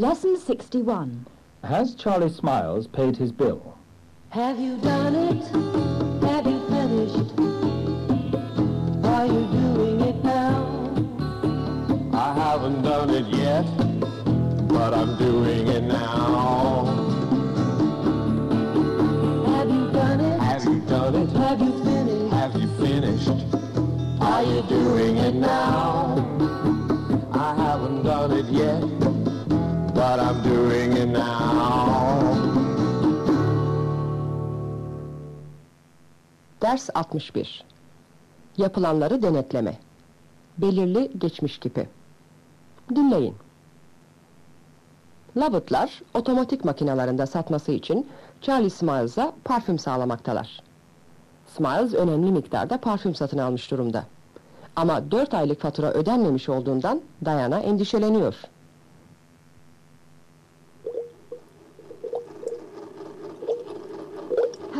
Lesson 61. Has Charlie Smiles paid his bill? Have you done it? Have you finished? Are you doing it now? I haven't done it yet, but I'm doing it now. Have you done it? Have you done it? Have you finished? Have you finished? Are you doing it now? Ders 61. Yapılanları denetleme. Belirli geçmiş kipi. Dinleyin. Lovett'lar otomatik makinalarında satması için Charlie Smiles'a parfüm sağlamaktalar. Smiles önemli miktarda parfüm satın almış durumda. Ama 4 aylık fatura ödenmemiş olduğundan Diana endişeleniyor.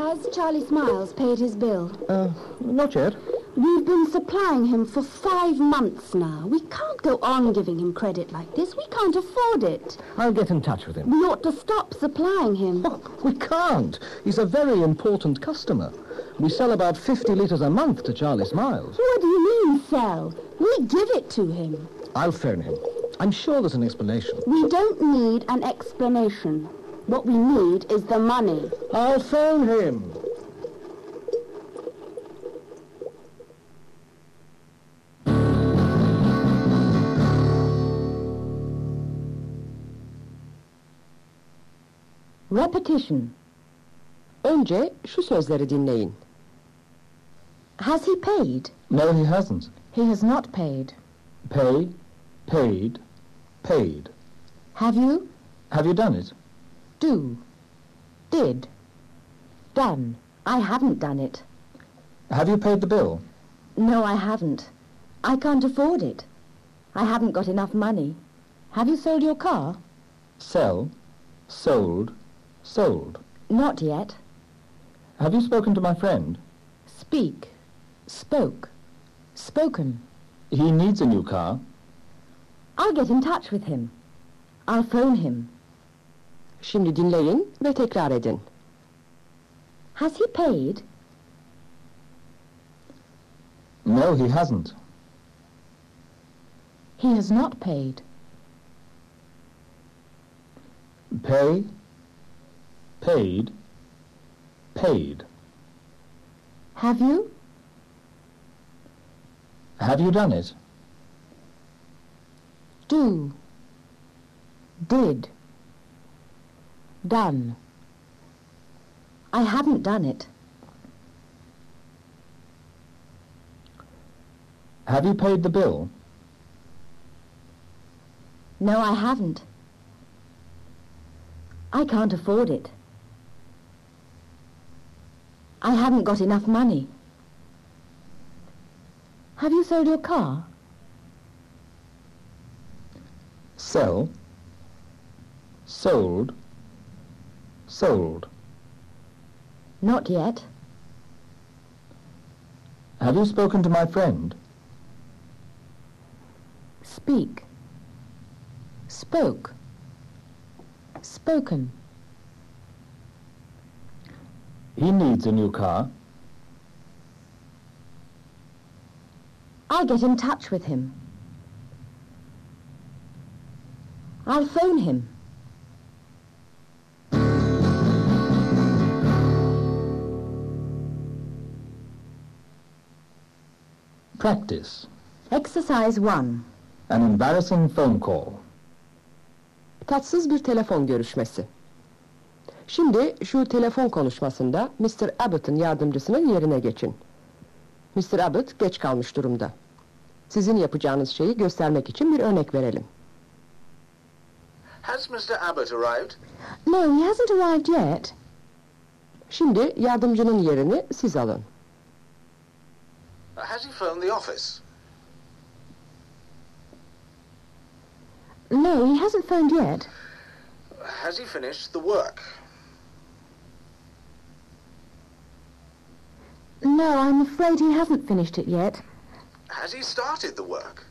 Has Charlie Smiles paid his bill? Uh, not yet. We've been supplying him for five months now. We can't go on giving him credit like this. We can't afford it. I'll get in touch with him. We ought to stop supplying him. Oh, we can't. He's a very important customer. We sell about 50 litres a month to Charlie Smiles. What do you mean, sell? We give it to him. I'll phone him. I'm sure there's an explanation. We don't need an explanation. What we need is the money. I'll phone him. Repetition. Önce şu sözleri dinleyin. Has he paid? No, he hasn't. He has not paid. Pay, paid, paid. Have you? Have you done it? Do. Did. Done. I haven't done it. Have you paid the bill? No, I haven't. I can't afford it. I haven't got enough money. Have you sold your car? Sell, sold, sold. Not yet. Have you spoken to my friend? Speak. Spoke. Spoken. He needs a new car. I'll get in touch with him. I'll phone him. Şimdi dinleyin ve tekrar edin. Has he paid? No, he hasn't. He has not paid. Pay, paid, paid. Have you? Have you done it? Do. Did. Done. I haven't done it. Have you paid the bill? No, I haven't. I can't afford it. I haven't got enough money. Have you sold your car? Sell, sold, sold. Not yet. Have you spoken to my friend? Speak. Spoke. Spoken. He needs a new car. I'll get in touch with him. I'll phone him. Practice. Exercise 1. An embarrassing phone call. Tatsız bir telefon görüşmesi. Şimdi şu telefon konuşmasında Mr. Abbott'ın yardımcısının yerine geçin. Mr. Abbott geç kalmış durumda. Sizin yapacağınız şeyi göstermek için bir örnek verelim. Has Mr. Abbott arrived? No, he hasn't arrived yet. Şimdi yardımcının yerini siz alın. Has he phoned the office? No, he hasn't phoned yet. Has he finished the work? No, I'm afraid he hasn't finished it yet. Has he started the work?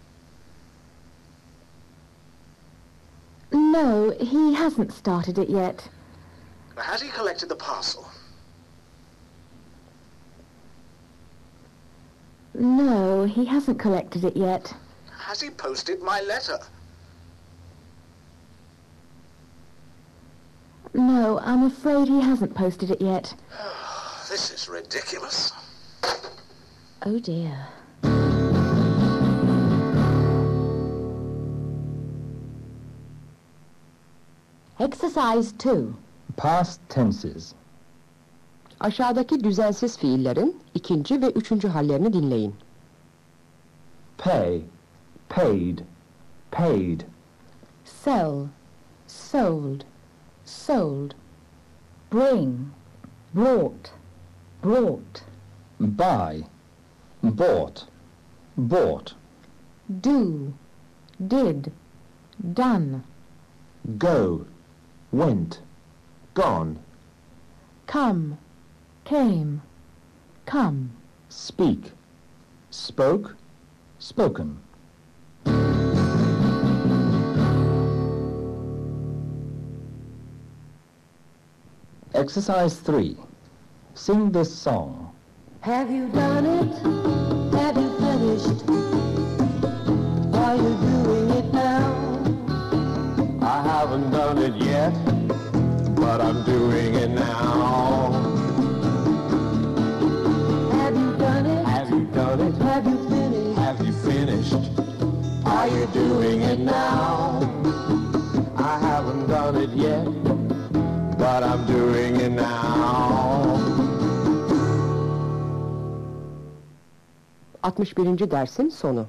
No, he hasn't started it yet. Has he collected the parcel? No, he hasn't collected it yet. Has he posted my letter? No, I'm afraid he hasn't posted it yet. This is ridiculous. Oh dear. Exercise 2. Past tenses. Aşağıdaki düzensiz fiillerin ikinci ve üçüncü hallerini dinleyin. Pay, paid, paid. Sell, sold, sold. Bring, brought, brought. Buy. Bought. Bought. Do, did, done. Go, went, gone. Come, came, come. Speak, spoke, Spoken. Exercise 3. Sing this song. Have you done it? Have you finished? Are you doing it now? I haven't done it yet, but I'm doing it Are you doing it now? I haven't done it yet, but I'm doing it now. 61. dersin sonu.